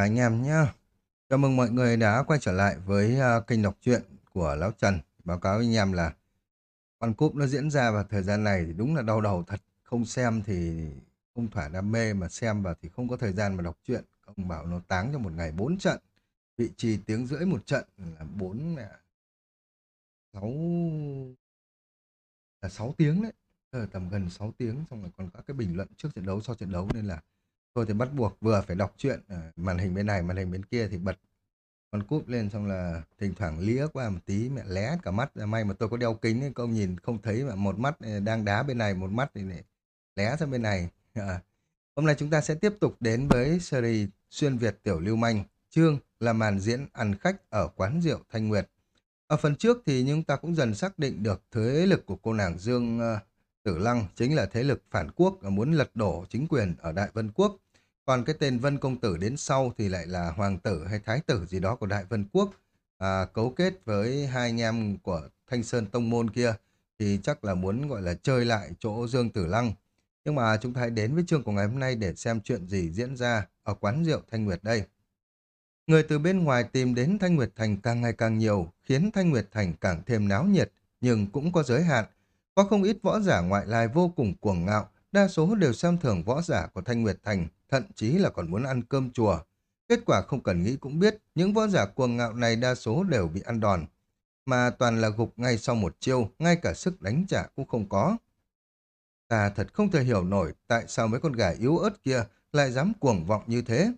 Cả anh em nhé Chào mừng mọi người đã quay trở lại với uh, kênh đọc truyện của Lão Trần. Báo cáo với anh em là con cúp nó diễn ra vào thời gian này thì đúng là đau đầu thật. Không xem thì không thỏa đam mê mà xem vào thì không có thời gian mà đọc truyện. Ông bảo nó táng cho một ngày 4 trận. Vị trí tiếng rưỡi một trận là 4 6 là 6 tiếng đấy. Ờ, tầm gần 6 tiếng xong rồi còn các cái bình luận trước trận đấu sau trận đấu nên là Tôi thì bắt buộc vừa phải đọc truyện màn hình bên này, màn hình bên kia thì bật con cúp lên xong là thỉnh thoảng lía qua một tí mẹ lé cả mắt ra may mà tôi có đeo kính ấy, công nhìn không thấy mà một mắt ờ, đang đá bên này một mắt thì lại lé sang bên này à. hôm nay chúng ta sẽ tiếp tục đến với series xuyên việt tiểu lưu manh chương là màn diễn ăn khách ở quán rượu thanh nguyệt ở phần trước thì chúng ta cũng dần xác định được thế lực của cô nàng dương uh, Tử Lăng chính là thế lực phản quốc và muốn lật đổ chính quyền ở Đại Vân Quốc. Còn cái tên Vân Công Tử đến sau thì lại là Hoàng tử hay Thái tử gì đó của Đại Vân Quốc. À, cấu kết với hai anh em của Thanh Sơn Tông Môn kia thì chắc là muốn gọi là chơi lại chỗ Dương Tử Lăng. Nhưng mà chúng ta hãy đến với chương của ngày hôm nay để xem chuyện gì diễn ra ở quán rượu Thanh Nguyệt đây. Người từ bên ngoài tìm đến Thanh Nguyệt Thành càng ngày càng nhiều, khiến Thanh Nguyệt Thành càng thêm náo nhiệt, nhưng cũng có giới hạn. Có không ít võ giả ngoại lai vô cùng cuồng ngạo, đa số đều xem thường võ giả của Thanh Nguyệt Thành, thậm chí là còn muốn ăn cơm chùa. Kết quả không cần nghĩ cũng biết, những võ giả cuồng ngạo này đa số đều bị ăn đòn, mà toàn là gục ngay sau một chiêu, ngay cả sức đánh trả cũng không có. Ta thật không thể hiểu nổi tại sao mấy con gà yếu ớt kia lại dám cuồng vọng như thế.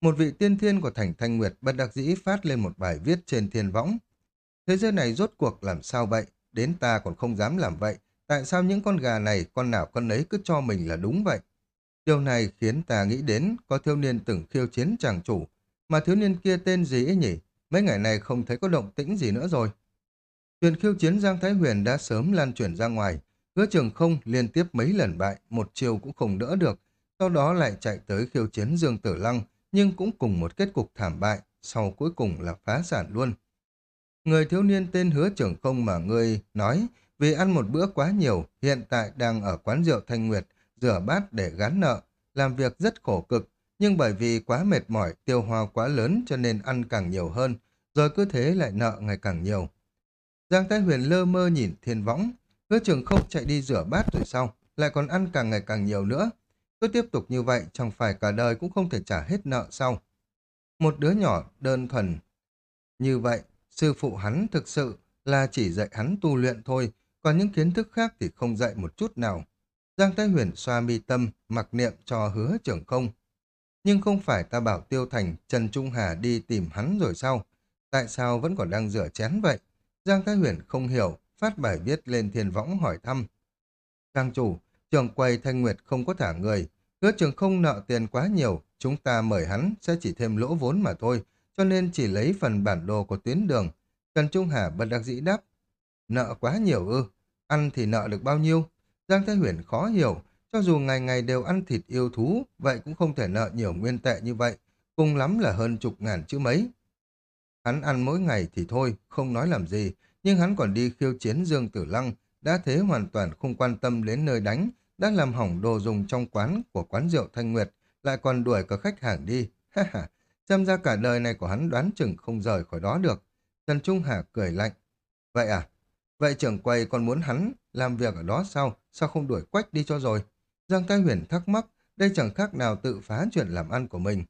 Một vị tiên thiên của thành Thanh Nguyệt bất đặc dĩ phát lên một bài viết trên thiên võng. Thế giới này rốt cuộc làm sao vậy? Đến ta còn không dám làm vậy, Tại sao những con gà này, con nào con ấy cứ cho mình là đúng vậy? Điều này khiến ta nghĩ đến có thiếu niên từng khiêu chiến chàng chủ, mà thiếu niên kia tên gì ấy nhỉ? Mấy ngày này không thấy có động tĩnh gì nữa rồi. Chuyện khiêu chiến Giang Thái Huyền đã sớm lan truyền ra ngoài, hứa trường không liên tiếp mấy lần bại, một chiều cũng không đỡ được, sau đó lại chạy tới khiêu chiến Dương Tử Lăng, nhưng cũng cùng một kết cục thảm bại, sau cuối cùng là phá sản luôn. Người thiếu niên tên hứa trưởng không mà ngươi nói vì ăn một bữa quá nhiều, hiện tại đang ở quán rượu Thanh Nguyệt, rửa bát để gán nợ, làm việc rất khổ cực, nhưng bởi vì quá mệt mỏi, tiêu hoa quá lớn cho nên ăn càng nhiều hơn, rồi cứ thế lại nợ ngày càng nhiều. Giang Thái Huyền lơ mơ nhìn thiên võng, hứa trường không chạy đi rửa bát rồi sau, lại còn ăn càng ngày càng nhiều nữa. Cứ tiếp tục như vậy, chẳng phải cả đời cũng không thể trả hết nợ sau. Một đứa nhỏ đơn thuần. Như vậy, sư phụ hắn thực sự là chỉ dạy hắn tu luyện thôi, còn những kiến thức khác thì không dạy một chút nào. Giang Thái Huyền xoa mi tâm, mặc niệm cho hứa trưởng không. Nhưng không phải ta bảo Tiêu Thành, Trần Trung Hà đi tìm hắn rồi sao? Tại sao vẫn còn đang rửa chén vậy? Giang Thái Huyền không hiểu, phát bài viết lên thiên võng hỏi thăm. Trang chủ, trường quầy Thanh Nguyệt không có thả người. Hứa trường không nợ tiền quá nhiều, chúng ta mời hắn sẽ chỉ thêm lỗ vốn mà thôi, cho nên chỉ lấy phần bản đồ của tuyến đường. Trần Trung Hà bật đặc dĩ đáp, nợ quá nhiều ư, Ăn thì nợ được bao nhiêu? Giang Thái Huyền khó hiểu, cho dù ngày ngày đều ăn thịt yêu thú, vậy cũng không thể nợ nhiều nguyên tệ như vậy, cùng lắm là hơn chục ngàn chứ mấy. Hắn ăn mỗi ngày thì thôi, không nói làm gì, nhưng hắn còn đi khiêu chiến Dương Tử Lăng, đã thế hoàn toàn không quan tâm đến nơi đánh, đã làm hỏng đồ dùng trong quán của quán rượu Thanh Nguyệt, lại còn đuổi cả khách hàng đi. Ha ha, xem ra cả đời này của hắn đoán chừng không rời khỏi đó được. Trần Trung Hà cười lạnh. Vậy à, Vậy trưởng quầy còn muốn hắn làm việc ở đó sao? Sao không đuổi quách đi cho rồi? Giang Thái Huyền thắc mắc, đây chẳng khác nào tự phá chuyện làm ăn của mình.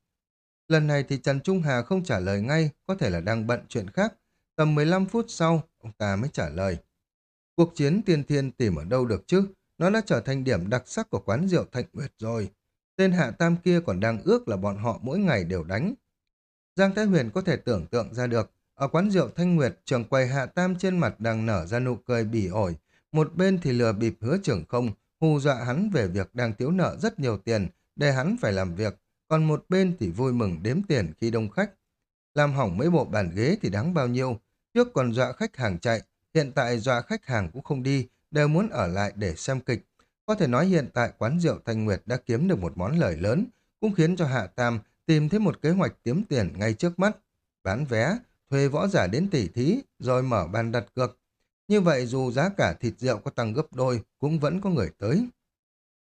Lần này thì Trần Trung Hà không trả lời ngay, có thể là đang bận chuyện khác. Tầm 15 phút sau, ông ta mới trả lời. Cuộc chiến tiên thiên tìm ở đâu được chứ? Nó đã trở thành điểm đặc sắc của quán rượu Thạnh Nguyệt rồi. Tên hạ tam kia còn đang ước là bọn họ mỗi ngày đều đánh. Giang Thái Huyền có thể tưởng tượng ra được, ở quán rượu Thanh Nguyệt, trưởng quầy Hạ Tam trên mặt đang nở ra nụ cười bỉ ổi. Một bên thì lừa bịp hứa trưởng không, hù dọa hắn về việc đang thiếu nợ rất nhiều tiền, để hắn phải làm việc. Còn một bên thì vui mừng đếm tiền khi đông khách. Làm hỏng mấy bộ bàn ghế thì đáng bao nhiêu. Trước còn dọa khách hàng chạy, hiện tại dọa khách hàng cũng không đi, đều muốn ở lại để xem kịch. Có thể nói hiện tại quán rượu Thanh Nguyệt đã kiếm được một món lời lớn, cũng khiến cho Hạ Tam tìm thấy một kế hoạch kiếm tiền ngay trước mắt. Bán vé, thuê võ giả đến tỉ thí, rồi mở bàn đặt cược. Như vậy dù giá cả thịt rượu có tăng gấp đôi, cũng vẫn có người tới.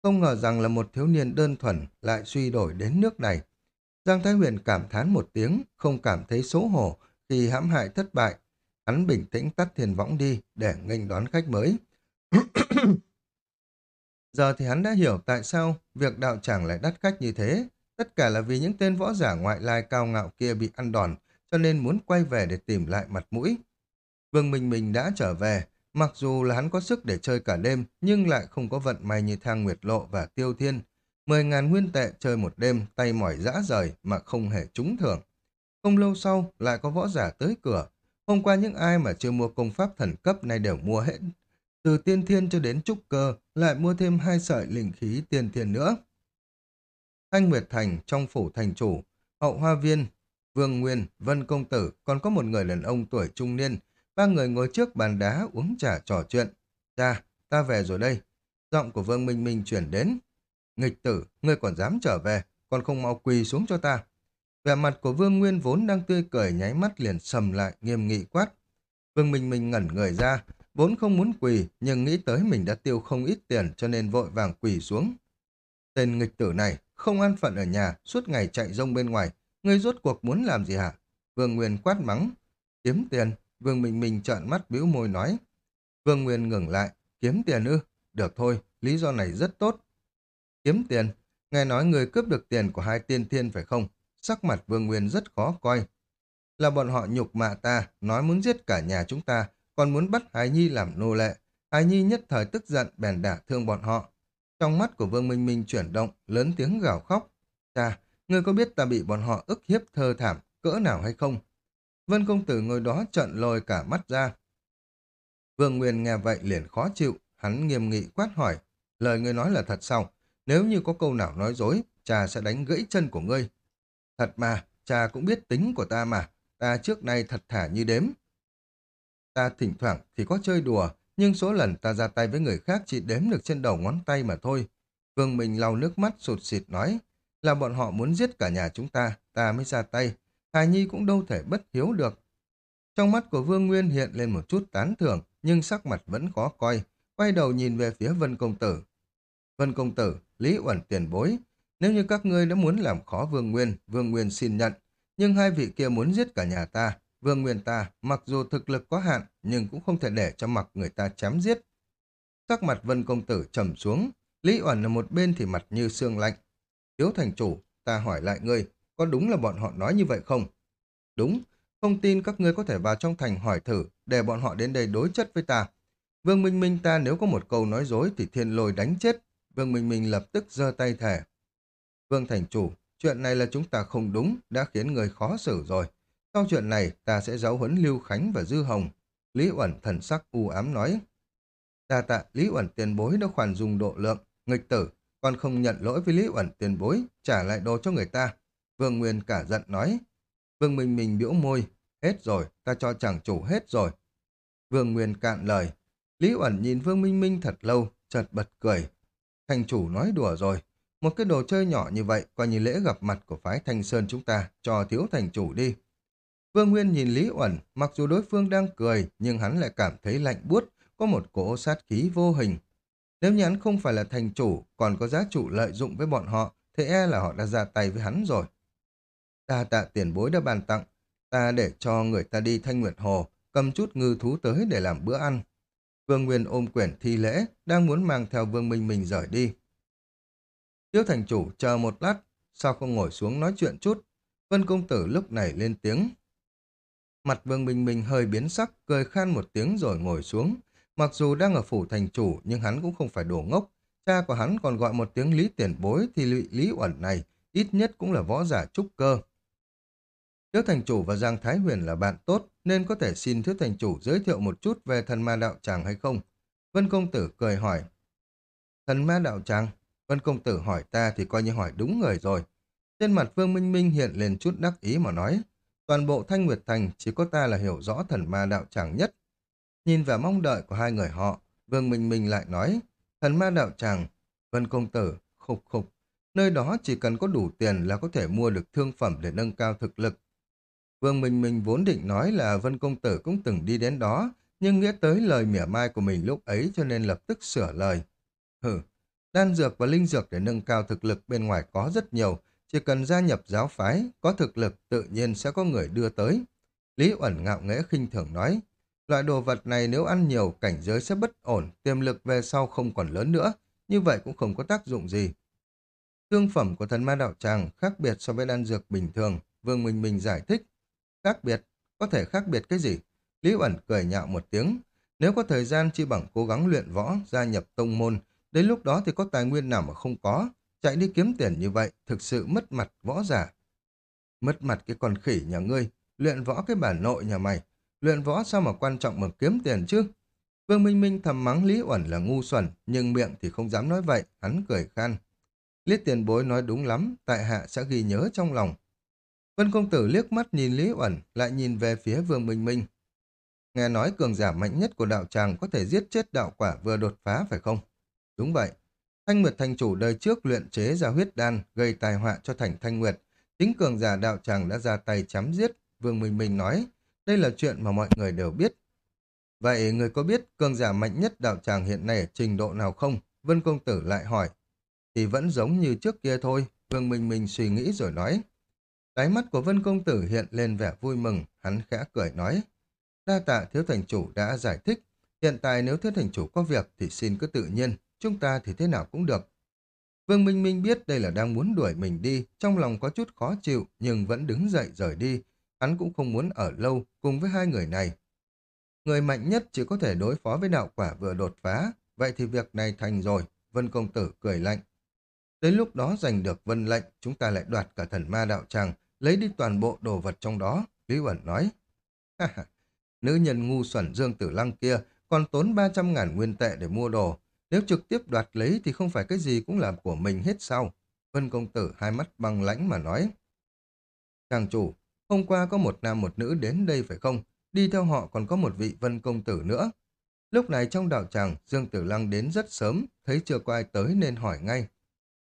Không ngờ rằng là một thiếu niên đơn thuần lại suy đổi đến nước này. Giang Thái Huyền cảm thán một tiếng, không cảm thấy xấu hổ khi hãm hại thất bại. Hắn bình tĩnh tắt thiền võng đi để nghênh đón khách mới. Giờ thì hắn đã hiểu tại sao việc đạo tràng lại đắt khách như thế. Tất cả là vì những tên võ giả ngoại lai cao ngạo kia bị ăn đòn, cho nên muốn quay về để tìm lại mặt mũi. Vương Minh Minh đã trở về, mặc dù là hắn có sức để chơi cả đêm, nhưng lại không có vận may như Thang Nguyệt Lộ và Tiêu Thiên. Mười ngàn nguyên tệ chơi một đêm, tay mỏi dã rời mà không hề trúng thưởng. Không lâu sau, lại có võ giả tới cửa. Hôm qua những ai mà chưa mua công pháp thần cấp này đều mua hết. Từ tiên thiên cho đến trúc cơ, lại mua thêm hai sợi linh khí tiên thiên nữa. Thanh Nguyệt Thành trong phủ thành chủ, hậu hoa viên, Vương Nguyên, Vân Công Tử, còn có một người đàn ông tuổi trung niên. Ba người ngồi trước bàn đá uống trà trò chuyện. Cha, ta về rồi đây. Giọng của Vương Minh Minh chuyển đến. Nghịch tử, ngươi còn dám trở về, còn không mau quỳ xuống cho ta. Vẻ mặt của Vương Nguyên vốn đang tươi cười nháy mắt liền sầm lại, nghiêm nghị quát. Vương Minh Minh ngẩn người ra, vốn không muốn quỳ, nhưng nghĩ tới mình đã tiêu không ít tiền cho nên vội vàng quỳ xuống. Tên nghịch tử này, không an phận ở nhà, suốt ngày chạy rông bên ngoài, ngươi rốt cuộc muốn làm gì hả? Vương Nguyên quát mắng. Kiếm tiền, Vương Minh Minh trợn mắt bĩu môi nói. Vương Nguyên ngừng lại, kiếm tiền ư? Được thôi, lý do này rất tốt. Kiếm tiền, nghe nói người cướp được tiền của hai tiên thiên phải không? Sắc mặt Vương Nguyên rất khó coi. Là bọn họ nhục mạ ta, nói muốn giết cả nhà chúng ta, còn muốn bắt Hải Nhi làm nô lệ. Hải Nhi nhất thời tức giận bèn đả thương bọn họ. Trong mắt của Vương Minh Minh chuyển động, lớn tiếng gào khóc. Cha, ngươi có biết ta bị bọn họ ức hiếp thơ thảm, cỡ nào hay không? Vân công tử ngồi đó trận lồi cả mắt ra. Vương Nguyên nghe vậy liền khó chịu, hắn nghiêm nghị quát hỏi. Lời ngươi nói là thật sao? Nếu như có câu nào nói dối, cha sẽ đánh gãy chân của ngươi. Thật mà, cha cũng biết tính của ta mà, ta trước nay thật thả như đếm. Ta thỉnh thoảng thì có chơi đùa, nhưng số lần ta ra tay với người khác chỉ đếm được trên đầu ngón tay mà thôi. Vương Minh lau nước mắt sụt xịt nói, là bọn họ muốn giết cả nhà chúng ta, ta mới ra tay. Hài Nhi cũng đâu thể bất hiếu được. Trong mắt của Vương Nguyên hiện lên một chút tán thưởng, nhưng sắc mặt vẫn khó coi, quay đầu nhìn về phía Vân Công Tử. Vân Công Tử, Lý Uẩn tiền bối, nếu như các ngươi đã muốn làm khó Vương Nguyên, Vương Nguyên xin nhận, nhưng hai vị kia muốn giết cả nhà ta, Vương Nguyên ta, mặc dù thực lực có hạn, nhưng cũng không thể để cho mặc người ta chém giết. Sắc mặt Vân Công Tử trầm xuống, Lý Uẩn ở một bên thì mặt như xương lạnh. Thiếu thành chủ, ta hỏi lại ngươi, có đúng là bọn họ nói như vậy không? Đúng, không tin các ngươi có thể vào trong thành hỏi thử, để bọn họ đến đây đối chất với ta. Vương Minh Minh ta nếu có một câu nói dối thì thiên lôi đánh chết. Vương Minh Minh lập tức giơ tay thẻ. Vương Thành Chủ, chuyện này là chúng ta không đúng, đã khiến người khó xử rồi. Sau chuyện này, ta sẽ giáo huấn Lưu Khánh và Dư Hồng. Lý Uẩn thần sắc u ám nói. Đa tạ, Lý Uẩn tiền bối đã khoản dùng độ lượng. Nghịch tử, con không nhận lỗi với Lý Uẩn tiền bối, trả lại đồ cho người ta. Vương Nguyên cả giận nói. Vương Minh Minh biểu môi. Hết rồi, ta cho chàng chủ hết rồi. Vương Nguyên cạn lời. Lý Uẩn nhìn Vương Minh Minh thật lâu, chợt bật cười. Thành chủ nói đùa rồi. Một cái đồ chơi nhỏ như vậy, coi như lễ gặp mặt của phái Thanh Sơn chúng ta, cho thiếu thành chủ đi. Vương Nguyên nhìn Lý Uẩn, mặc dù đối phương đang cười, nhưng hắn lại cảm thấy lạnh buốt, có một cỗ sát khí vô hình. Nếu như hắn không phải là thành chủ, còn có giá chủ lợi dụng với bọn họ, thì e là họ đã ra tay với hắn rồi. Ta tạ tiền bối đã bàn tặng, ta để cho người ta đi Thanh Nguyệt Hồ, cầm chút ngư thú tới để làm bữa ăn. Vương Nguyên ôm quyển thi lễ, đang muốn mang theo Vương Minh Minh rời đi. Tiếu thành chủ chờ một lát, sao không ngồi xuống nói chuyện chút. Vân công tử lúc này lên tiếng. Mặt Vương Minh Minh hơi biến sắc, cười khan một tiếng rồi ngồi xuống. Mặc dù đang ở phủ thành chủ, nhưng hắn cũng không phải đổ ngốc. Cha của hắn còn gọi một tiếng lý tiền bối thì lụy lý uẩn này, ít nhất cũng là võ giả trúc cơ. Thiếu thành chủ và Giang Thái Huyền là bạn tốt, nên có thể xin thiếu thành chủ giới thiệu một chút về thần ma đạo tràng hay không? Vân công tử cười hỏi. Thần ma đạo tràng? Vân công tử hỏi ta thì coi như hỏi đúng người rồi. Trên mặt Vương Minh Minh hiện lên chút đắc ý mà nói. Toàn bộ Thanh Nguyệt Thành chỉ có ta là hiểu rõ thần ma đạo tràng nhất. Nhìn vào mong đợi của hai người họ, Vương Minh Minh lại nói. Thần ma đạo tràng, Vân công tử, khục khục. Nơi đó chỉ cần có đủ tiền là có thể mua được thương phẩm để nâng cao thực lực. Vương Minh Minh vốn định nói là Vân Công Tử cũng từng đi đến đó, nhưng nghĩa tới lời mỉa mai của mình lúc ấy cho nên lập tức sửa lời. Hừ, đan dược và linh dược để nâng cao thực lực bên ngoài có rất nhiều, chỉ cần gia nhập giáo phái, có thực lực tự nhiên sẽ có người đưa tới. Lý Uẩn ngạo nghễ khinh thường nói, loại đồ vật này nếu ăn nhiều cảnh giới sẽ bất ổn, tiềm lực về sau không còn lớn nữa, như vậy cũng không có tác dụng gì. Thương phẩm của thần ma đạo tràng khác biệt so với đan dược bình thường, Vương Minh Minh giải thích. Khác biệt? Có thể khác biệt cái gì? Lý Ẩn cười nhạo một tiếng. Nếu có thời gian chi bằng cố gắng luyện võ, gia nhập tông môn, đến lúc đó thì có tài nguyên nào mà không có. Chạy đi kiếm tiền như vậy, thực sự mất mặt võ giả. Mất mặt cái con khỉ nhà ngươi, luyện võ cái bản nội nhà mày. Luyện võ sao mà quan trọng bằng kiếm tiền chứ? Vương Minh Minh thầm mắng Lý Uẩn là ngu xuẩn, nhưng miệng thì không dám nói vậy, hắn cười khan. Lý tiền bối nói đúng lắm, tại hạ sẽ ghi nhớ trong lòng. Vân công tử liếc mắt nhìn Lý Uẩn, lại nhìn về phía Vương Minh Minh. Nghe nói cường giả mạnh nhất của đạo tràng có thể giết chết đạo quả vừa đột phá phải không? Đúng vậy. Thanh Nguyệt thành chủ đời trước luyện chế ra huyết đan, gây tai họa cho thành Thanh Nguyệt. Chính cường giả đạo tràng đã ra tay chém giết, Vương Minh Minh nói. Đây là chuyện mà mọi người đều biết. Vậy người có biết cường giả mạnh nhất đạo tràng hiện nay ở trình độ nào không? Vân công tử lại hỏi. Thì vẫn giống như trước kia thôi, Vương Minh Minh suy nghĩ rồi nói. Đáy mắt của Vân công tử hiện lên vẻ vui mừng, hắn khẽ cười nói. Đa tạ thiếu thành chủ đã giải thích. Hiện tại nếu thiếu thành chủ có việc thì xin cứ tự nhiên, chúng ta thì thế nào cũng được. Vương Minh Minh biết đây là đang muốn đuổi mình đi, trong lòng có chút khó chịu nhưng vẫn đứng dậy rời đi. Hắn cũng không muốn ở lâu cùng với hai người này. Người mạnh nhất chỉ có thể đối phó với đạo quả vừa đột phá, vậy thì việc này thành rồi, Vân Công Tử cười lạnh. Đến lúc đó giành được vân lệnh, chúng ta lại đoạt cả thần ma đạo tràng, lấy đi toàn bộ đồ vật trong đó, Lý Uẩn nói. Nữ nhân ngu xuẩn Dương Tử Lăng kia còn tốn 300 ngàn nguyên tệ để mua đồ. Nếu trực tiếp đoạt lấy thì không phải cái gì cũng làm của mình hết sao. Vân Công Tử hai mắt băng lãnh mà nói. Chàng chủ, hôm qua có một nam một nữ đến đây phải không? Đi theo họ còn có một vị Vân Công Tử nữa. Lúc này trong đạo tràng, Dương Tử Lăng đến rất sớm, thấy chưa có ai tới nên hỏi ngay.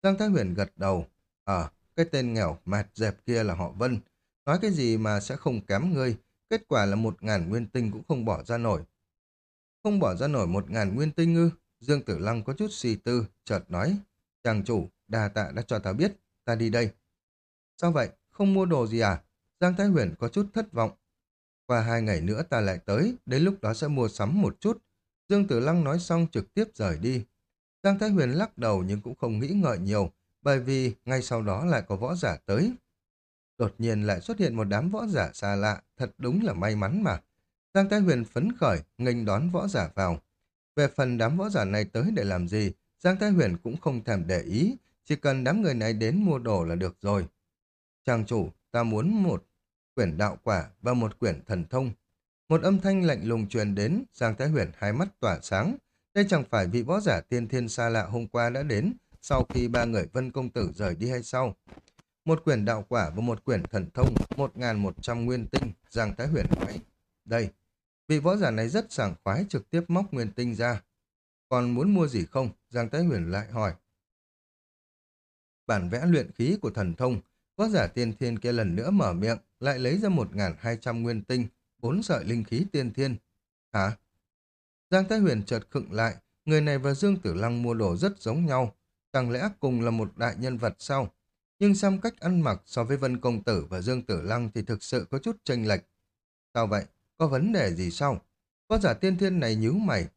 Giang Thái Huyền gật đầu. Ờ, cái tên nghèo mạt dẹp kia là họ Vân. Nói cái gì mà sẽ không kém ngươi, Kết quả là một ngàn nguyên tinh cũng không bỏ ra nổi. Không bỏ ra nổi một ngàn nguyên tinh ư? Dương Tử Lăng có chút suy tư, chợt nói. Chàng chủ, đà tạ đã cho ta biết, ta đi đây. Sao vậy? Không mua đồ gì à? Giang Thái Huyền có chút thất vọng. Qua hai ngày nữa ta lại tới, đến lúc đó sẽ mua sắm một chút. Dương Tử Lăng nói xong trực tiếp rời đi. Giang Thái Huyền lắc đầu nhưng cũng không nghĩ ngợi nhiều, bởi vì ngay sau đó lại có võ giả tới. Đột nhiên lại xuất hiện một đám võ giả xa lạ, thật đúng là may mắn mà. Giang Thái Huyền phấn khởi, nghênh đón võ giả vào. Về phần đám võ giả này tới để làm gì, Giang Thái Huyền cũng không thèm để ý, chỉ cần đám người này đến mua đồ là được rồi. Chàng chủ, ta muốn một quyển đạo quả và một quyển thần thông. Một âm thanh lạnh lùng truyền đến, Giang Thái Huyền hai mắt tỏa sáng. Đây chẳng phải vị võ giả tiên thiên xa lạ hôm qua đã đến, sau khi ba người vân công tử rời đi hay sao? Một quyển đạo quả và một quyển thần thông, 1.100 nguyên tinh, Giang Thái Huyền nói. Đây, vị võ giả này rất sảng khoái trực tiếp móc nguyên tinh ra. Còn muốn mua gì không? Giang Thái Huyền lại hỏi. Bản vẽ luyện khí của thần thông, võ giả tiên thiên kia lần nữa mở miệng, lại lấy ra 1.200 nguyên tinh, bốn sợi linh khí tiên thiên. Hả? Giang Thái Huyền chợt khựng lại, người này và Dương Tử Lăng mua đồ rất giống nhau. Chẳng lẽ cùng là một đại nhân vật sao? nhưng xem cách ăn mặc so với Vân Công Tử và Dương Tử Lăng thì thực sự có chút chênh lệch. Sao vậy? Có vấn đề gì sao? Võ giả tiên thiên này nhíu mày.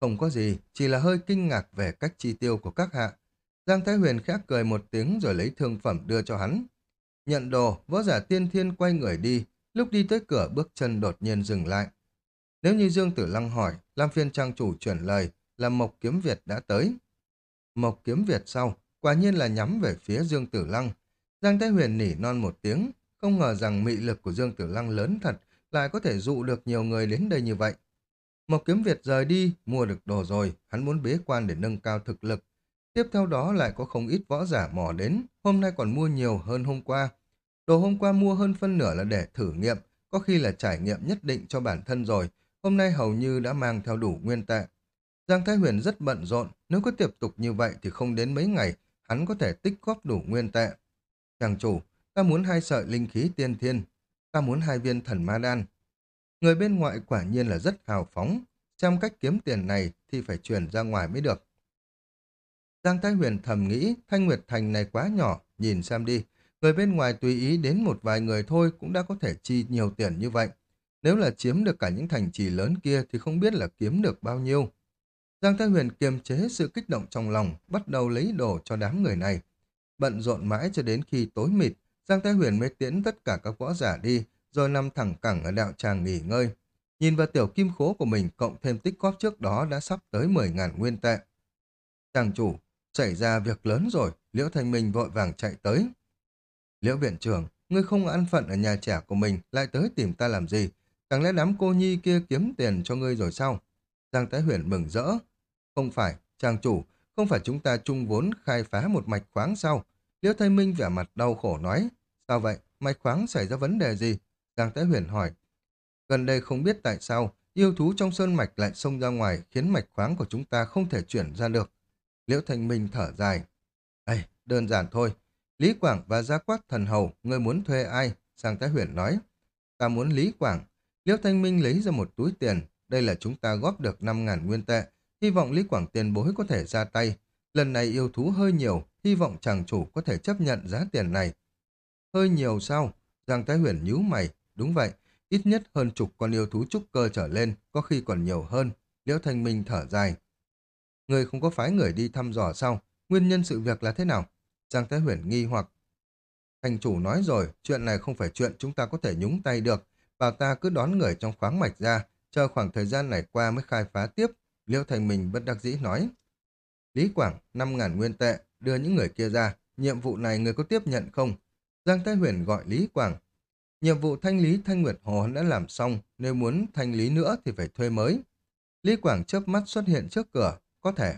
Không có gì, chỉ là hơi kinh ngạc về cách chi tiêu của các hạ. Giang Thái Huyền khẽ cười một tiếng rồi lấy thương phẩm đưa cho hắn. Nhận đồ, võ giả tiên thiên quay người đi, lúc đi tới cửa bước chân đột nhiên dừng lại. Nếu như Dương Tử Lăng hỏi, Lam Phiên Trang chủ chuyển lời là Mộc Kiếm Việt đã tới. Mộc Kiếm Việt sau, quả nhiên là nhắm về phía Dương Tử Lăng. Giang Thái Huyền nỉ non một tiếng, không ngờ rằng mị lực của Dương Tử Lăng lớn thật, lại có thể dụ được nhiều người đến đây như vậy. Mộc kiếm Việt rời đi, mua được đồ rồi, hắn muốn bế quan để nâng cao thực lực. Tiếp theo đó lại có không ít võ giả mò đến, hôm nay còn mua nhiều hơn hôm qua. Đồ hôm qua mua hơn phân nửa là để thử nghiệm, có khi là trải nghiệm nhất định cho bản thân rồi, hôm nay hầu như đã mang theo đủ nguyên tệ. Giang Thái Huyền rất bận rộn, nếu cứ tiếp tục như vậy thì không đến mấy ngày, hắn có thể tích góp đủ nguyên tệ. Chàng chủ, ta muốn hai sợi linh khí tiên thiên, ta muốn hai viên thần ma đan. Người bên ngoại quả nhiên là rất hào phóng, xem cách kiếm tiền này thì phải truyền ra ngoài mới được. Giang Thái Huyền thầm nghĩ Thanh Nguyệt Thành này quá nhỏ, nhìn xem đi. Người bên ngoài tùy ý đến một vài người thôi cũng đã có thể chi nhiều tiền như vậy. Nếu là chiếm được cả những thành trì lớn kia thì không biết là kiếm được bao nhiêu. Giang Thái Huyền kiềm chế sự kích động trong lòng, bắt đầu lấy đồ cho đám người này. Bận rộn mãi cho đến khi tối mịt, Giang Thái Huyền mới tiễn tất cả các võ giả đi, rồi nằm thẳng cẳng ở đạo tràng nghỉ ngơi. Nhìn vào tiểu kim khố của mình cộng thêm tích góp trước đó đã sắp tới 10.000 nguyên tệ. Chàng chủ, xảy ra việc lớn rồi, Liễu Thanh Minh vội vàng chạy tới. Liễu viện trưởng, ngươi không ăn phận ở nhà trẻ của mình, lại tới tìm ta làm gì? Chẳng lẽ đám cô nhi kia kiếm tiền cho ngươi rồi sao? Giang Thái Huyền mừng rỡ. Không phải, trang chủ, không phải chúng ta chung vốn khai phá một mạch khoáng sao? Liễu Thanh Minh vẻ mặt đau khổ nói. Sao vậy? Mạch khoáng xảy ra vấn đề gì? Giang Thái Huyền hỏi. Gần đây không biết tại sao, yêu thú trong sơn mạch lại xông ra ngoài khiến mạch khoáng của chúng ta không thể chuyển ra được. Liễu Thanh Minh thở dài. Ây, đơn giản thôi. Lý Quảng và Gia Quát Thần Hầu, ngươi muốn thuê ai? Sang Thái Huyền nói. Ta muốn Lý Quảng. Liễu Thanh Minh lấy ra một túi tiền. Đây là chúng ta góp được 5.000 nguyên tệ. Hy vọng Lý Quảng tiền bối có thể ra tay. Lần này yêu thú hơi nhiều, hy vọng chàng chủ có thể chấp nhận giá tiền này. Hơi nhiều sao? Giang Thái Huyền nhíu mày. Đúng vậy, ít nhất hơn chục con yêu thú trúc cơ trở lên, có khi còn nhiều hơn. Liễu Thanh Minh thở dài. Người không có phái người đi thăm dò sao? Nguyên nhân sự việc là thế nào? Giang Thái Huyền nghi hoặc. Thành chủ nói rồi, chuyện này không phải chuyện chúng ta có thể nhúng tay được. Bảo ta cứ đón người trong khoáng mạch ra, chờ khoảng thời gian này qua mới khai phá tiếp. Liễu Thành Minh bất đắc dĩ nói. Lý Quảng, 5.000 nguyên tệ, đưa những người kia ra. Nhiệm vụ này người có tiếp nhận không? Giang Thái Huyền gọi Lý Quảng. Nhiệm vụ thanh lý Thanh Nguyệt Hồ đã làm xong, nếu muốn thanh lý nữa thì phải thuê mới. Lý Quảng chớp mắt xuất hiện trước cửa, có thể.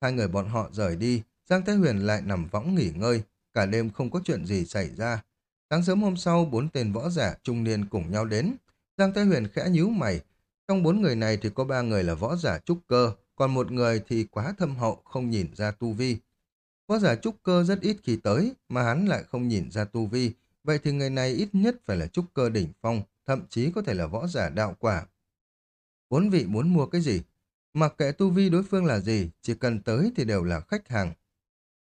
Hai người bọn họ rời đi, Giang Thái Huyền lại nằm võng nghỉ ngơi, cả đêm không có chuyện gì xảy ra. Sáng sớm hôm sau, bốn tên võ giả trung niên cùng nhau đến. Giang Thái Huyền khẽ nhíu mày. Trong bốn người này thì có ba người là võ giả trúc cơ, còn một người thì quá thâm hậu, không nhìn ra tu vi. Võ giả trúc cơ rất ít khi tới, mà hắn lại không nhìn ra tu vi, vậy thì người này ít nhất phải là trúc cơ đỉnh phong, thậm chí có thể là võ giả đạo quả. Bốn vị muốn mua cái gì? Mặc kệ tu vi đối phương là gì, chỉ cần tới thì đều là khách hàng.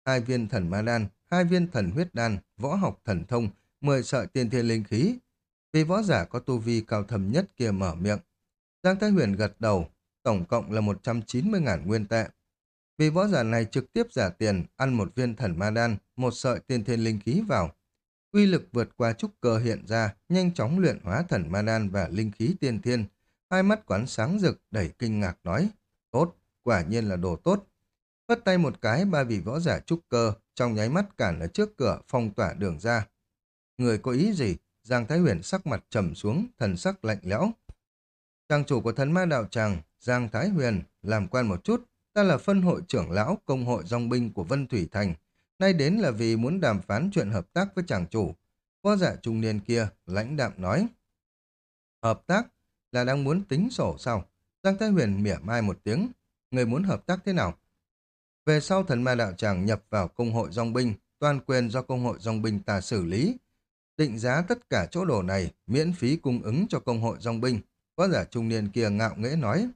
Hai viên thần ma đan, hai viên thần huyết đan, võ học thần thông, mười sợi tiên thiên linh khí. Vì võ giả có tu vi cao thầm nhất kia mở miệng. Giang Thái Huyền gật đầu, tổng cộng là 190.000 nguyên tệ. Vì võ giả này trực tiếp giả tiền, ăn một viên thần ma đan, một sợi tiên thiên linh khí vào. Uy lực vượt qua trúc cơ hiện ra, nhanh chóng luyện hóa thần ma đan và linh khí tiên thiên. Hai mắt quán sáng rực, đẩy kinh ngạc nói. Tốt, quả nhiên là đồ tốt. Phất tay một cái, ba vị võ giả trúc cơ, trong nháy mắt cản ở trước cửa, phong tỏa đường ra. Người có ý gì? Giang Thái Huyền sắc mặt trầm xuống, thần sắc lạnh lẽo. Trang chủ của thần ma đạo tràng, Giang Thái Huyền, làm quen một chút, ta là phân hội trưởng lão công hội dòng binh của Vân Thủy Thành. Nay đến là vì muốn đàm phán chuyện hợp tác với chàng chủ. Võ giả trung niên kia, lãnh đạm nói. Hợp tác là đang muốn tính sổ sao? Giang Thái Huyền mỉa mai một tiếng. Người muốn hợp tác thế nào? Về sau thần ma đạo tràng nhập vào công hội dòng binh, toàn quyền do công hội dòng binh ta xử lý. Định giá tất cả chỗ đồ này, miễn phí cung ứng cho công hội dòng binh. Có giả trung niên kia ngạo nghễ nói.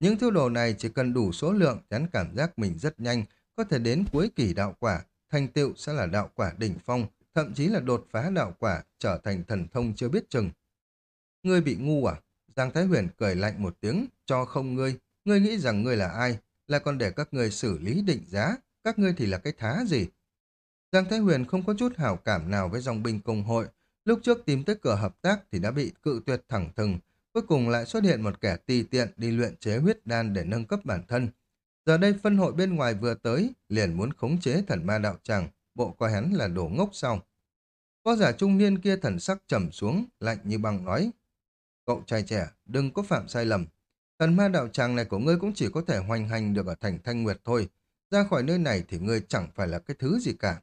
Những thứ đồ này chỉ cần đủ số lượng, chắn cảm giác mình rất nhanh, có thể đến cuối kỳ đạo quả, thành tựu sẽ là đạo quả đỉnh phong, thậm chí là đột phá đạo quả, trở thành thần thông chưa biết chừng. Ngươi bị ngu à? Giang Thái Huyền cười lạnh một tiếng, cho không ngươi, ngươi nghĩ rằng ngươi là ai, là còn để các ngươi xử lý định giá, các ngươi thì là cái thá gì? Giang Thái Huyền không có chút hảo cảm nào với dòng binh công hội, lúc trước tìm tới cửa hợp tác thì đã bị cự tuyệt thẳng thừng, cuối cùng lại xuất hiện một kẻ tùy tiện đi luyện chế huyết đan để nâng cấp bản thân. Giờ đây phân hội bên ngoài vừa tới, liền muốn khống chế thần ma đạo tràng, bộ coi hắn là đồ ngốc sau. Có giả trung niên kia thần sắc trầm xuống, lạnh như băng nói, Cậu trai trẻ, đừng có phạm sai lầm. Thần ma đạo tràng này của ngươi cũng chỉ có thể hoành hành được ở thành Thanh Nguyệt thôi. Ra khỏi nơi này thì ngươi chẳng phải là cái thứ gì cả.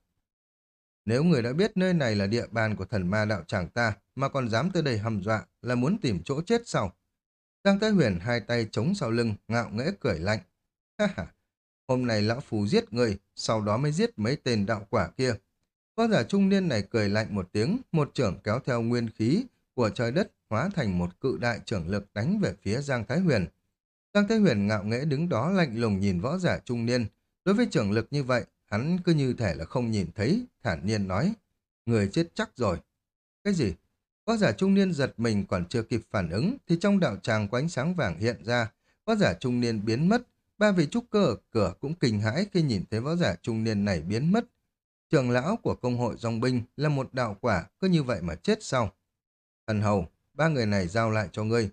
Nếu người đã biết nơi này là địa bàn của thần ma đạo tràng ta, mà còn dám tới đây hầm dọa, là muốn tìm chỗ chết sao? Giang Thái Huyền hai tay chống sau lưng, ngạo nghễ cười lạnh. Ha ha, hôm nay lão phù giết người, sau đó mới giết mấy tên đạo quả kia. Có giả trung niên này cười lạnh một tiếng, một trưởng kéo theo nguyên khí của trời đất hóa thành một cự đại trưởng lực đánh về phía Giang Thái Huyền. Giang Thái Huyền ngạo nghễ đứng đó lạnh lùng nhìn võ giả trung niên, Đối với trưởng lực như vậy, hắn cứ như thể là không nhìn thấy, thản nhiên nói, người chết chắc rồi. Cái gì? Võ giả trung niên giật mình còn chưa kịp phản ứng, thì trong đạo tràng có ánh sáng vàng hiện ra, võ giả trung niên biến mất, ba vị trúc cơ ở cửa cũng kinh hãi khi nhìn thấy võ giả trung niên này biến mất. Trường lão của công hội dòng binh là một đạo quả, cứ như vậy mà chết sau. Thần hầu, ba người này giao lại cho ngươi.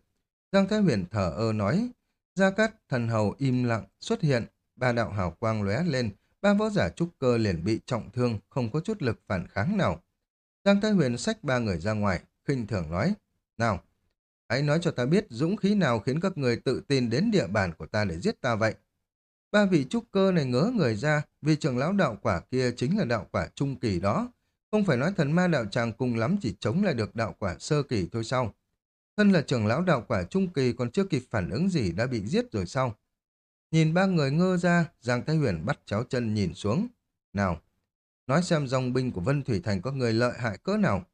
Giang Thái Huyền thở ơ nói, Gia Cát thần hầu im lặng xuất hiện, ba đạo hào quang lóe lên, ba võ giả trúc cơ liền bị trọng thương, không có chút lực phản kháng nào. Giang Thái Huyền xách ba người ra ngoài, khinh thường nói, nào, hãy nói cho ta biết dũng khí nào khiến các người tự tin đến địa bàn của ta để giết ta vậy. Ba vị trúc cơ này ngớ người ra, vì trưởng lão đạo quả kia chính là đạo quả trung kỳ đó. Không phải nói thần ma đạo tràng cùng lắm chỉ chống lại được đạo quả sơ kỳ thôi sao. Thân là trưởng lão đạo quả trung kỳ còn chưa kịp phản ứng gì đã bị giết rồi sao. Nhìn ba người ngơ ra, Giang Thái Huyền bắt chéo chân nhìn xuống. Nào, nói xem dòng binh của Vân Thủy Thành có người lợi hại cỡ nào.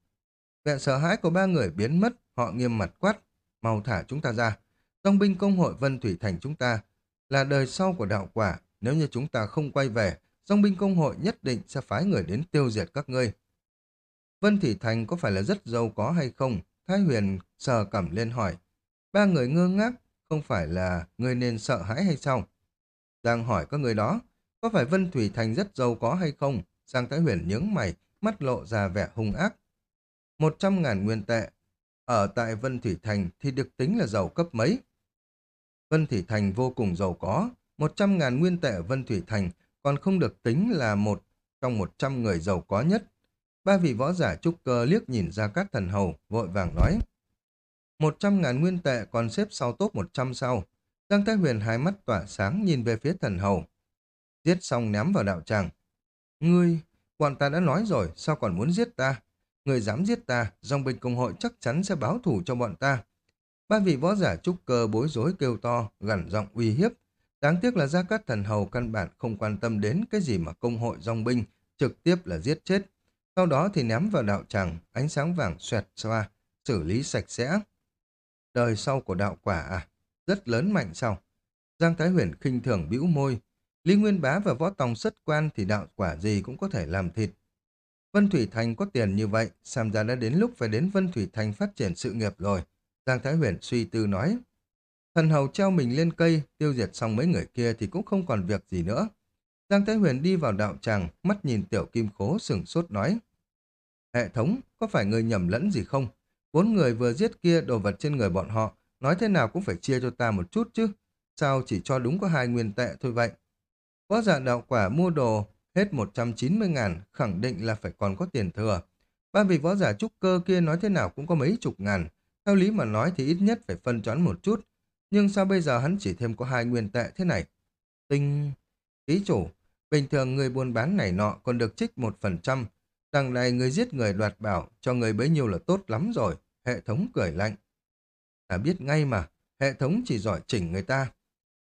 Vẻ sợ hãi của ba người biến mất, họ nghiêm mặt quát. Mau thả chúng ta ra. Dòng binh công hội Vân Thủy Thành chúng ta là đời sau của đạo quả. Nếu như chúng ta không quay về, dòng binh công hội nhất định sẽ phái người đến tiêu diệt các ngươi. Vân Thủy Thành có phải là rất giàu có hay không? Thái Huyền sờ cẩm lên hỏi. Ba người ngơ ngác, không phải là người nên sợ hãi hay sao? Đang hỏi các người đó, có phải Vân Thủy Thành rất giàu có hay không? Giang Thái Huyền nhướng mày, mắt lộ ra vẻ hung ác. Một trăm ngàn nguyên tệ, ở tại Vân Thủy Thành thì được tính là giàu cấp mấy? Vân Thủy Thành vô cùng giàu có, một trăm ngàn nguyên tệ ở Vân Thủy Thành còn không được tính là một trong một trăm người giàu có nhất. Ba vị võ giả trúc cơ liếc nhìn ra các thần hầu, vội vàng nói. Một trăm ngàn nguyên tệ còn xếp sau top một trăm sau. Giang Thái Huyền hai mắt tỏa sáng nhìn về phía thần hầu. Giết xong ném vào đạo tràng. Ngươi, bọn ta đã nói rồi, sao còn muốn giết ta? Người dám giết ta, dòng binh công hội chắc chắn sẽ báo thủ cho bọn ta. Ba vị võ giả trúc cơ bối rối kêu to, gằn giọng uy hiếp. Đáng tiếc là gia cát thần hầu căn bản không quan tâm đến cái gì mà công hội dòng binh, trực tiếp là giết chết. Sau đó thì ném vào đạo tràng, ánh sáng vàng xoẹt xoa, xử lý sạch sẽ. Đời sau của đạo quả à, rất lớn mạnh sao? Giang Thái Huyền khinh thường bĩu môi. Lý Nguyên Bá và Võ Tòng xuất quan thì đạo quả gì cũng có thể làm thịt. Vân Thủy Thành có tiền như vậy, xem ra đã đến lúc phải đến Vân Thủy Thành phát triển sự nghiệp rồi. Giang Thái Huyền suy tư nói. Thần hầu treo mình lên cây, tiêu diệt xong mấy người kia thì cũng không còn việc gì nữa. Giang Thái Huyền đi vào đạo tràng, mắt nhìn tiểu kim khố sừng sốt nói. Hệ thống, có phải người nhầm lẫn gì không? Bốn người vừa giết kia đồ vật trên người bọn họ, nói thế nào cũng phải chia cho ta một chút chứ. Sao chỉ cho đúng có hai nguyên tệ thôi vậy? Có giả đạo quả mua đồ hết 190 ngàn, khẳng định là phải còn có tiền thừa. Ba vị võ giả trúc cơ kia nói thế nào cũng có mấy chục ngàn. Theo lý mà nói thì ít nhất phải phân choán một chút. Nhưng sao bây giờ hắn chỉ thêm có hai nguyên tệ thế này? Tinh... Ký chủ, bình thường người buôn bán này nọ còn được trích một phần trăm. Đằng này người giết người đoạt bảo, cho người bấy nhiêu là tốt lắm rồi. Hệ thống cười lạnh. Ta biết ngay mà, hệ thống chỉ giỏi chỉnh người ta.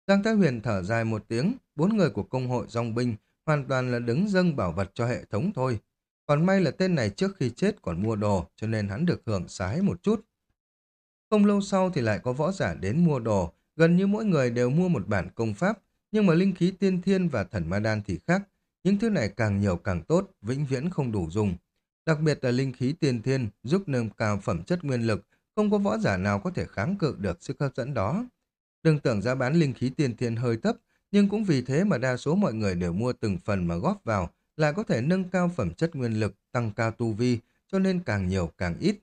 Giang Thái Huyền thở dài một tiếng, bốn người của công hội dòng binh hoàn toàn là đứng dâng bảo vật cho hệ thống thôi. Còn may là tên này trước khi chết còn mua đồ, cho nên hắn được hưởng sái một chút. Không lâu sau thì lại có võ giả đến mua đồ, gần như mỗi người đều mua một bản công pháp, nhưng mà linh khí tiên thiên và thần ma đan thì khác. Những thứ này càng nhiều càng tốt, vĩnh viễn không đủ dùng. Đặc biệt là linh khí tiên thiên giúp nâng cao phẩm chất nguyên lực, không có võ giả nào có thể kháng cự được sức hấp dẫn đó. Đừng tưởng giá bán linh khí tiên thiên hơi thấp, nhưng cũng vì thế mà đa số mọi người đều mua từng phần mà góp vào, lại có thể nâng cao phẩm chất nguyên lực, tăng cao tu vi, cho nên càng nhiều càng ít.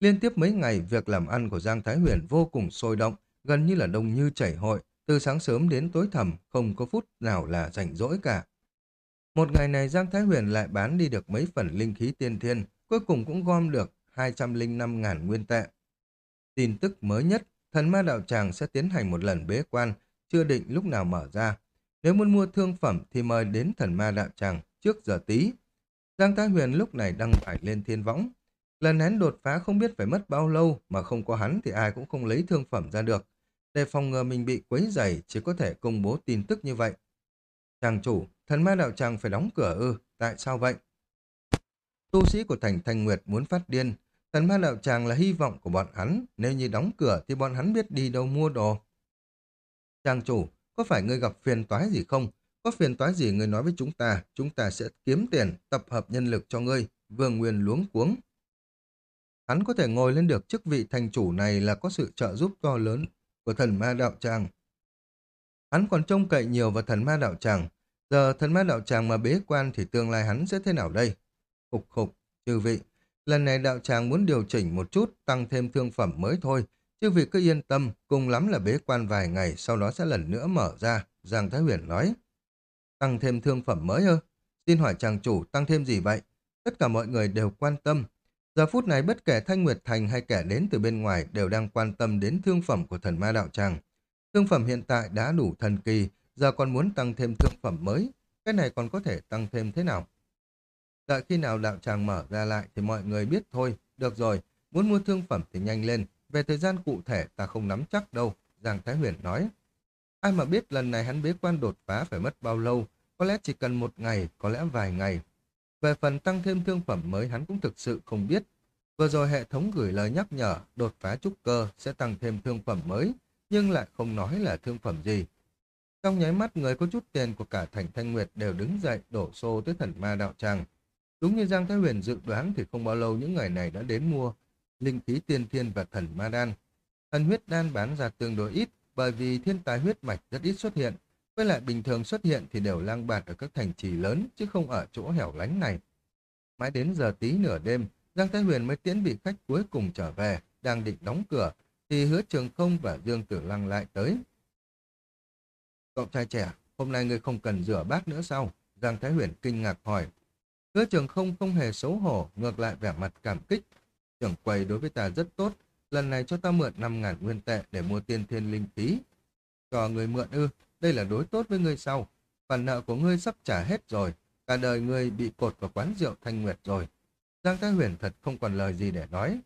Liên tiếp mấy ngày, việc làm ăn của Giang Thái Huyền vô cùng sôi động, gần như là đông như chảy hội, từ sáng sớm đến tối thầm, không có phút nào là rảnh rỗi cả. Một ngày này Giang Thái Huyền lại bán đi được mấy phần linh khí tiên thiên, cuối cùng cũng gom được 205.000 nguyên tệ. Tin tức mới nhất, thần ma đạo tràng sẽ tiến hành một lần bế quan, chưa định lúc nào mở ra. Nếu muốn mua thương phẩm thì mời đến thần ma đạo tràng trước giờ tí. Giang Thái Huyền lúc này đăng phải lên thiên võng. Lần hắn đột phá không biết phải mất bao lâu mà không có hắn thì ai cũng không lấy thương phẩm ra được. Để phòng ngừa mình bị quấy rầy chỉ có thể công bố tin tức như vậy. Chàng chủ, thần ma đạo tràng phải đóng cửa ư, tại sao vậy? Tu sĩ của thành Thanh Nguyệt muốn phát điên, thần ma đạo tràng là hy vọng của bọn hắn, nếu như đóng cửa thì bọn hắn biết đi đâu mua đồ. Chàng chủ, có phải ngươi gặp phiền toái gì không? có phiền toái gì người nói với chúng ta, chúng ta sẽ kiếm tiền, tập hợp nhân lực cho ngươi. Vương Nguyên luống cuống. Hắn có thể ngồi lên được chức vị thành chủ này là có sự trợ giúp to lớn của thần ma đạo tràng. Hắn còn trông cậy nhiều vào thần ma đạo tràng. Giờ thần ma đạo tràng mà bế quan thì tương lai hắn sẽ thế nào đây? Khục khục, chư vị. Lần này đạo tràng muốn điều chỉnh một chút, tăng thêm thương phẩm mới thôi. Chư vị cứ yên tâm, cùng lắm là bế quan vài ngày, sau đó sẽ lần nữa mở ra. Giang Thái Huyền nói. Tăng thêm thương phẩm mới ơ Xin hỏi chàng chủ tăng thêm gì vậy? Tất cả mọi người đều quan tâm. Giờ phút này bất kể Thanh Nguyệt Thành hay kẻ đến từ bên ngoài đều đang quan tâm đến thương phẩm của thần ma đạo tràng. Thương phẩm hiện tại đã đủ thần kỳ, giờ còn muốn tăng thêm thương phẩm mới. Cái này còn có thể tăng thêm thế nào? Đợi khi nào đạo tràng mở ra lại thì mọi người biết thôi. Được rồi, muốn mua thương phẩm thì nhanh lên. Về thời gian cụ thể ta không nắm chắc đâu, Giang Thái Huyền nói. Ai mà biết lần này hắn bế quan đột phá phải mất bao lâu, có lẽ chỉ cần một ngày, có lẽ vài ngày. Về phần tăng thêm thương phẩm mới hắn cũng thực sự không biết. Vừa rồi hệ thống gửi lời nhắc nhở đột phá trúc cơ sẽ tăng thêm thương phẩm mới, nhưng lại không nói là thương phẩm gì. Trong nháy mắt người có chút tiền của cả thành Thanh Nguyệt đều đứng dậy đổ xô tới thần ma đạo tràng. Đúng như Giang Thái Huyền dự đoán thì không bao lâu những người này đã đến mua linh khí tiên thiên và thần ma đan. Thần huyết đan bán ra tương đối ít bởi vì thiên tài huyết mạch rất ít xuất hiện. Với lại bình thường xuất hiện thì đều lang bạt ở các thành trì lớn chứ không ở chỗ hẻo lánh này. Mãi đến giờ tí nửa đêm, Giang Thái Huyền mới tiễn vị khách cuối cùng trở về, đang định đóng cửa, thì hứa trường không và Dương Tử Lăng lại tới. Cậu trai trẻ, hôm nay người không cần rửa bát nữa sao? Giang Thái Huyền kinh ngạc hỏi. Hứa trường không không hề xấu hổ, ngược lại vẻ mặt cảm kích. Trưởng quầy đối với ta rất tốt, lần này cho ta mượn 5.000 nguyên tệ để mua tiên thiên linh khí. Cho người mượn ư, đây là đối tốt với ngươi sau. Phần nợ của ngươi sắp trả hết rồi, cả đời ngươi bị cột vào quán rượu Thanh Nguyệt rồi. Giang Thái Huyền thật không còn lời gì để nói.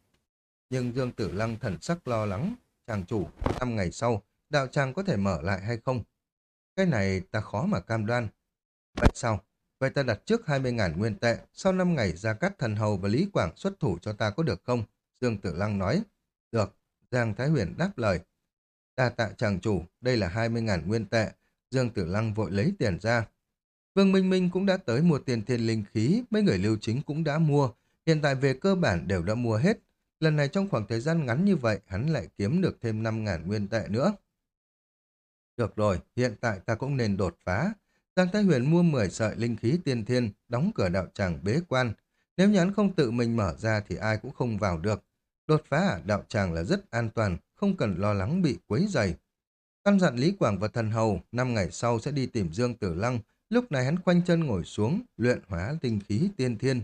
Nhưng Dương Tử Lăng thần sắc lo lắng, chàng chủ, năm ngày sau, đạo tràng có thể mở lại hay không? Cái này ta khó mà cam đoan. Vậy sao? Vậy ta đặt trước 20.000 nguyên tệ, sau 5 ngày Gia Cát Thần Hầu và Lý Quảng xuất thủ cho ta có được không? Dương Tử Lăng nói. Được, Giang Thái Huyền đáp lời ta tạ chàng chủ, đây là 20.000 nguyên tệ. Dương Tử Lăng vội lấy tiền ra. Vương Minh Minh cũng đã tới mua tiền thiên linh khí, mấy người lưu chính cũng đã mua. Hiện tại về cơ bản đều đã mua hết. Lần này trong khoảng thời gian ngắn như vậy, hắn lại kiếm được thêm 5.000 nguyên tệ nữa. Được rồi, hiện tại ta cũng nên đột phá. Giang Thái Huyền mua 10 sợi linh khí tiên thiên, đóng cửa đạo tràng bế quan. Nếu nhắn hắn không tự mình mở ra thì ai cũng không vào được. Đột phá ở đạo tràng là rất an toàn, không cần lo lắng bị quấy dày. Căn dặn Lý Quảng và Thần Hầu, năm ngày sau sẽ đi tìm Dương Tử Lăng, lúc này hắn khoanh chân ngồi xuống, luyện hóa linh khí tiên thiên.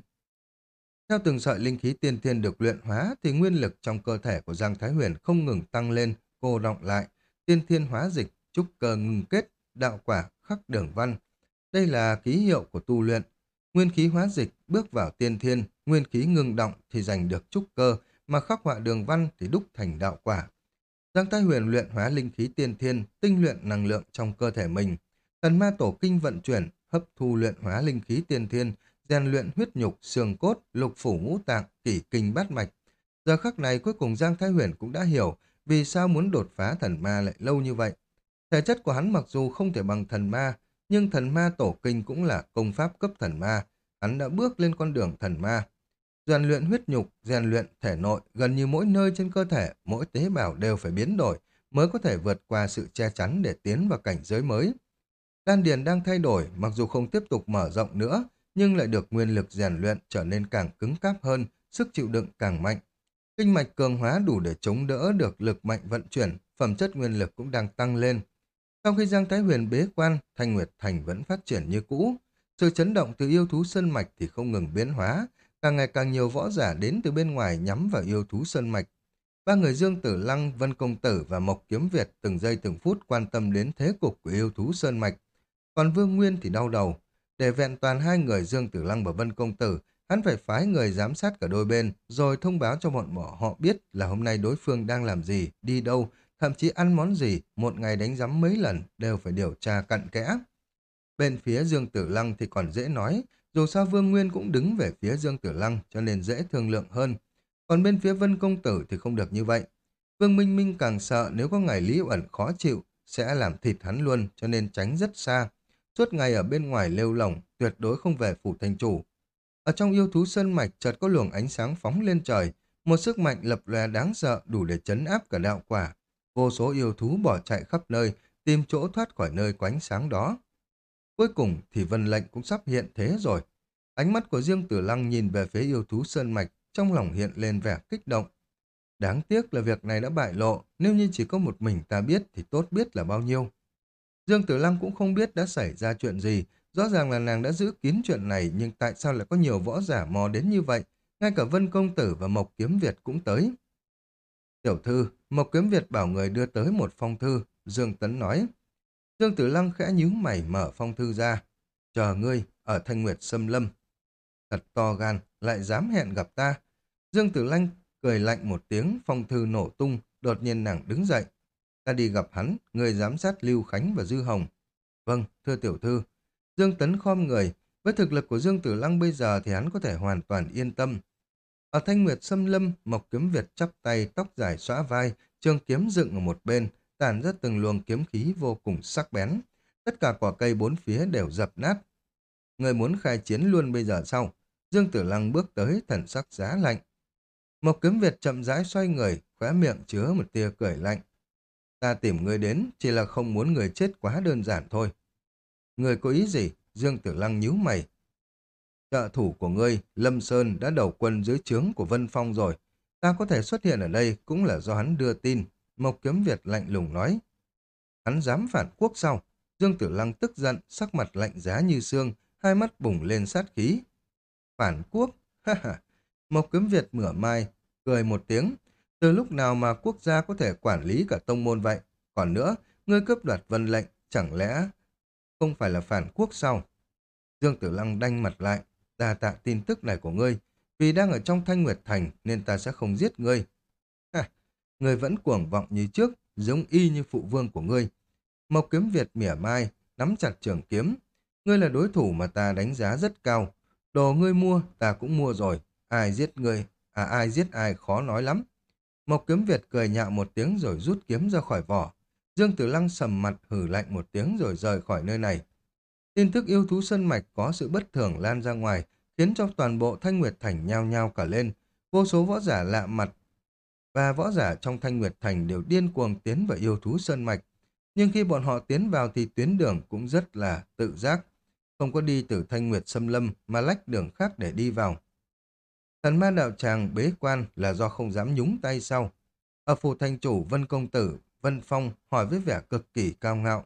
Theo từng sợi linh khí tiên thiên được luyện hóa thì nguyên lực trong cơ thể của Giang Thái Huyền không ngừng tăng lên, cô động lại, tiên thiên hóa dịch, trúc cơ ngừng kết, đạo quả khắc đường văn. Đây là ký hiệu của tu luyện. Nguyên khí hóa dịch bước vào tiên thiên, nguyên khí ngừng động thì giành được trúc cơ, mà khắc họa đường văn thì đúc thành đạo quả. Giang Thái Huyền luyện hóa linh khí tiên thiên, tinh luyện năng lượng trong cơ thể mình. Thần ma tổ kinh vận chuyển, hấp thu luyện hóa linh khí tiên thiên, rèn luyện huyết nhục, xương cốt, lục phủ ngũ tạng, kỷ kinh bát mạch. Giờ khắc này cuối cùng Giang Thái Huyền cũng đã hiểu vì sao muốn đột phá thần ma lại lâu như vậy. Thể chất của hắn mặc dù không thể bằng thần ma, nhưng thần ma tổ kinh cũng là công pháp cấp thần ma. Hắn đã bước lên con đường thần ma. Rèn luyện huyết nhục, rèn luyện thể nội, gần như mỗi nơi trên cơ thể, mỗi tế bào đều phải biến đổi, mới có thể vượt qua sự che chắn để tiến vào cảnh giới mới. Đan điền đang thay đổi, mặc dù không tiếp tục mở rộng nữa, nhưng lại được nguyên lực rèn luyện trở nên càng cứng cáp hơn, sức chịu đựng càng mạnh. Kinh mạch cường hóa đủ để chống đỡ được lực mạnh vận chuyển, phẩm chất nguyên lực cũng đang tăng lên. Sau khi Giang Thái Huyền bế quan, Thanh Nguyệt Thành vẫn phát triển như cũ. Sự chấn động từ yêu thú sơn mạch thì không ngừng biến hóa, càng ngày càng nhiều võ giả đến từ bên ngoài nhắm vào yêu thú sơn mạch. Ba người Dương Tử Lăng, Vân Công Tử và Mộc Kiếm Việt từng giây từng phút quan tâm đến thế cục của yêu thú sơn mạch. Còn Vương Nguyên thì đau đầu. Để vẹn toàn hai người Dương Tử Lăng và Vân Công Tử, hắn phải phái người giám sát cả đôi bên, rồi thông báo cho bọn họ họ biết là hôm nay đối phương đang làm gì, đi đâu, thậm chí ăn món gì, một ngày đánh giám mấy lần, đều phải điều tra cặn kẽ. Bên phía Dương Tử Lăng thì còn dễ nói, dù sao Vương Nguyên cũng đứng về phía Dương Tử Lăng cho nên dễ thương lượng hơn. Còn bên phía Vân Công Tử thì không được như vậy. Vương Minh Minh càng sợ nếu có ngày Lý ẩn khó chịu, sẽ làm thịt hắn luôn cho nên tránh rất xa. suốt ngày ở bên ngoài lêu lỏng, tuyệt đối không về phủ thành chủ. Ở trong yêu thú sơn mạch chợt có luồng ánh sáng phóng lên trời, một sức mạnh lập lòe đáng sợ đủ để chấn áp cả đạo quả. Vô số yêu thú bỏ chạy khắp nơi, tìm chỗ thoát khỏi nơi có ánh sáng đó. Cuối cùng thì vân lệnh cũng sắp hiện thế rồi. Ánh mắt của riêng tử lăng nhìn về phía yêu thú sơn mạch, trong lòng hiện lên vẻ kích động. Đáng tiếc là việc này đã bại lộ, nếu như chỉ có một mình ta biết thì tốt biết là bao nhiêu. Dương Tử Lăng cũng không biết đã xảy ra chuyện gì, rõ ràng là nàng đã giữ kín chuyện này nhưng tại sao lại có nhiều võ giả mò đến như vậy, ngay cả Vân Công Tử và Mộc Kiếm Việt cũng tới. Tiểu thư, Mộc Kiếm Việt bảo người đưa tới một phong thư, Dương Tấn nói. Dương Tử Lăng khẽ nhíu mày mở phong thư ra. Chờ ngươi, ở Thanh Nguyệt Sâm Lâm. Thật to gan, lại dám hẹn gặp ta. Dương Tử Lăng cười lạnh một tiếng, phong thư nổ tung, đột nhiên nàng đứng dậy. Ta đi gặp hắn, người giám sát Lưu Khánh và Dư Hồng. Vâng, thưa tiểu thư. Dương Tấn khom người, với thực lực của Dương Tử Lăng bây giờ thì hắn có thể hoàn toàn yên tâm. Ở Thanh Nguyệt Sâm Lâm, Mộc Kiếm Việt chắp tay, tóc dài xõa vai, trường kiếm dựng ở một bên, tản ra từng luồng kiếm khí vô cùng sắc bén. Tất cả quả cây bốn phía đều dập nát. Người muốn khai chiến luôn bây giờ sau. Dương Tử Lăng bước tới thần sắc giá lạnh. Mộc Kiếm Việt chậm rãi xoay người, khóe miệng chứa một tia cười lạnh. Ta tìm người đến chỉ là không muốn người chết quá đơn giản thôi. Người có ý gì? Dương Tử Lăng nhíu mày. Trợ thủ của ngươi, Lâm Sơn đã đầu quân dưới trướng của Vân Phong rồi. Ta có thể xuất hiện ở đây cũng là do hắn đưa tin. Mộc Kiếm Việt lạnh lùng nói. Hắn dám phản quốc sao? Dương Tử Lăng tức giận, sắc mặt lạnh giá như xương, hai mắt bùng lên sát khí. Phản quốc? Ha ha! Mộc Kiếm Việt mửa mai, cười một tiếng. Từ lúc nào mà quốc gia có thể quản lý cả tông môn vậy? Còn nữa, ngươi cướp đoạt vân lệnh, chẳng lẽ không phải là phản quốc sao? Dương Tử Lăng đanh mặt lại, ta tạ tin tức này của ngươi, vì đang ở trong Thanh Nguyệt Thành nên ta sẽ không giết ngươi người vẫn cuồng vọng như trước, giống y như phụ vương của ngươi. Mộc kiếm Việt mỉa mai, nắm chặt trường kiếm. Ngươi là đối thủ mà ta đánh giá rất cao. Đồ ngươi mua, ta cũng mua rồi. Ai giết ngươi, à ai giết ai khó nói lắm. Mộc kiếm Việt cười nhạo một tiếng rồi rút kiếm ra khỏi vỏ. Dương Tử Lăng sầm mặt hử lạnh một tiếng rồi rời khỏi nơi này. Tin tức yêu thú sân mạch có sự bất thường lan ra ngoài, khiến cho toàn bộ Thanh Nguyệt Thành nhao nhao cả lên. Vô số võ giả lạ mặt và võ giả trong Thanh Nguyệt Thành đều điên cuồng tiến vào yêu thú sơn mạch. Nhưng khi bọn họ tiến vào thì tuyến đường cũng rất là tự giác. Không có đi từ Thanh Nguyệt xâm lâm mà lách đường khác để đi vào. Thần ma đạo tràng bế quan là do không dám nhúng tay sau. Ở phủ thành chủ Vân Công Tử, Vân Phong hỏi với vẻ cực kỳ cao ngạo.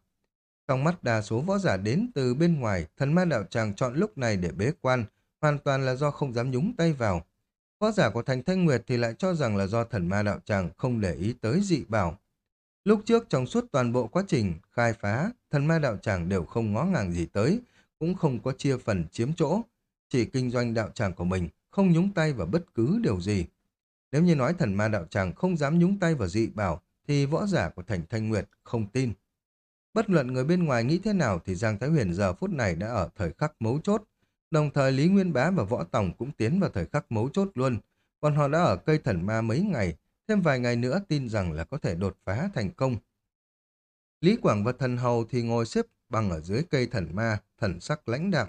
Trong mắt đa số võ giả đến từ bên ngoài, thần ma đạo tràng chọn lúc này để bế quan, hoàn toàn là do không dám nhúng tay vào. Võ giả của thành Thanh Nguyệt thì lại cho rằng là do thần ma đạo tràng không để ý tới dị bảo. Lúc trước trong suốt toàn bộ quá trình khai phá, thần ma đạo tràng đều không ngó ngàng gì tới, cũng không có chia phần chiếm chỗ, chỉ kinh doanh đạo tràng của mình, không nhúng tay vào bất cứ điều gì. Nếu như nói thần ma đạo tràng không dám nhúng tay vào dị bảo, thì võ giả của thành Thanh Nguyệt không tin. Bất luận người bên ngoài nghĩ thế nào thì Giang Thái Huyền giờ phút này đã ở thời khắc mấu chốt. Đồng thời Lý Nguyên Bá và Võ Tòng cũng tiến vào thời khắc mấu chốt luôn. Còn họ đã ở cây thần ma mấy ngày, thêm vài ngày nữa tin rằng là có thể đột phá thành công. Lý Quảng và thần hầu thì ngồi xếp bằng ở dưới cây thần ma, thần sắc lãnh đạm.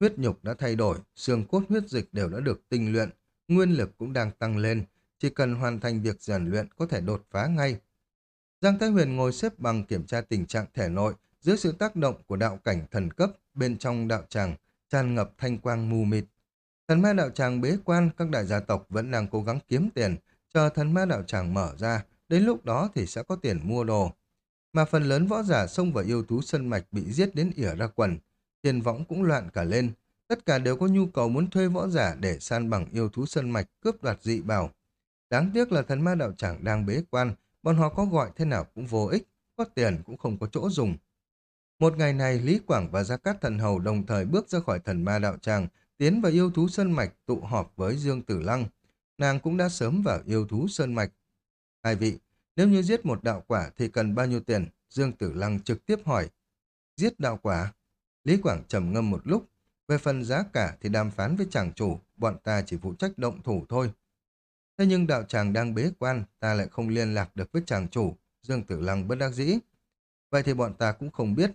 Huyết nhục đã thay đổi, xương cốt huyết dịch đều đã được tinh luyện, nguyên lực cũng đang tăng lên, chỉ cần hoàn thành việc rèn luyện có thể đột phá ngay. Giang Thái Huyền ngồi xếp bằng kiểm tra tình trạng thể nội dưới sự tác động của đạo cảnh thần cấp bên trong đạo tràng tràn ngập thanh quang mù mịt. Thần ma đạo tràng bế quan, các đại gia tộc vẫn đang cố gắng kiếm tiền, chờ thần ma đạo tràng mở ra, đến lúc đó thì sẽ có tiền mua đồ. Mà phần lớn võ giả xông vào yêu thú sân mạch bị giết đến ỉa ra quần, tiền võng cũng loạn cả lên, tất cả đều có nhu cầu muốn thuê võ giả để san bằng yêu thú sân mạch cướp đoạt dị bảo. Đáng tiếc là thần ma đạo tràng đang bế quan, bọn họ có gọi thế nào cũng vô ích, có tiền cũng không có chỗ dùng. Một ngày này, Lý Quảng và Gia Cát Thần Hầu đồng thời bước ra khỏi thần ma đạo tràng, tiến vào yêu thú Sơn Mạch tụ họp với Dương Tử Lăng. Nàng cũng đã sớm vào yêu thú Sơn Mạch. Hai vị, nếu như giết một đạo quả thì cần bao nhiêu tiền? Dương Tử Lăng trực tiếp hỏi. Giết đạo quả? Lý Quảng trầm ngâm một lúc. Về phần giá cả thì đàm phán với chàng chủ, bọn ta chỉ phụ trách động thủ thôi. Thế nhưng đạo tràng đang bế quan, ta lại không liên lạc được với chàng chủ, Dương Tử Lăng bất đắc dĩ. Vậy thì bọn ta cũng không biết,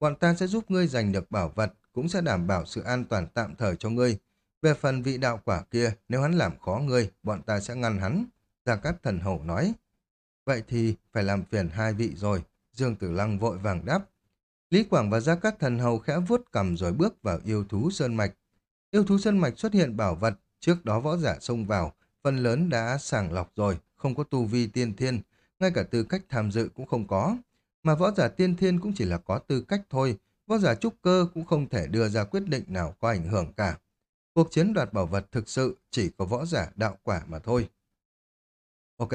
Bọn ta sẽ giúp ngươi giành được bảo vật, cũng sẽ đảm bảo sự an toàn tạm thời cho ngươi. Về phần vị đạo quả kia, nếu hắn làm khó ngươi, bọn ta sẽ ngăn hắn. Gia Cát Thần Hầu nói. Vậy thì phải làm phiền hai vị rồi. Dương Tử Lăng vội vàng đáp. Lý Quảng và Gia Cát Thần Hầu khẽ vuốt cầm rồi bước vào yêu thú Sơn Mạch. Yêu thú Sơn Mạch xuất hiện bảo vật, trước đó võ giả xông vào, phần lớn đã sàng lọc rồi, không có tu vi tiên thiên, ngay cả tư cách tham dự cũng không có. Mà võ giả tiên thiên cũng chỉ là có tư cách thôi, võ giả trúc cơ cũng không thể đưa ra quyết định nào có ảnh hưởng cả. Cuộc chiến đoạt bảo vật thực sự chỉ có võ giả đạo quả mà thôi. Ok,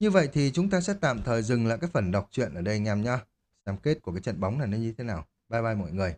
như vậy thì chúng ta sẽ tạm thời dừng lại cái phần đọc truyện ở đây anh em nhé. Xem kết của cái trận bóng này nó như thế nào. Bye bye mọi người.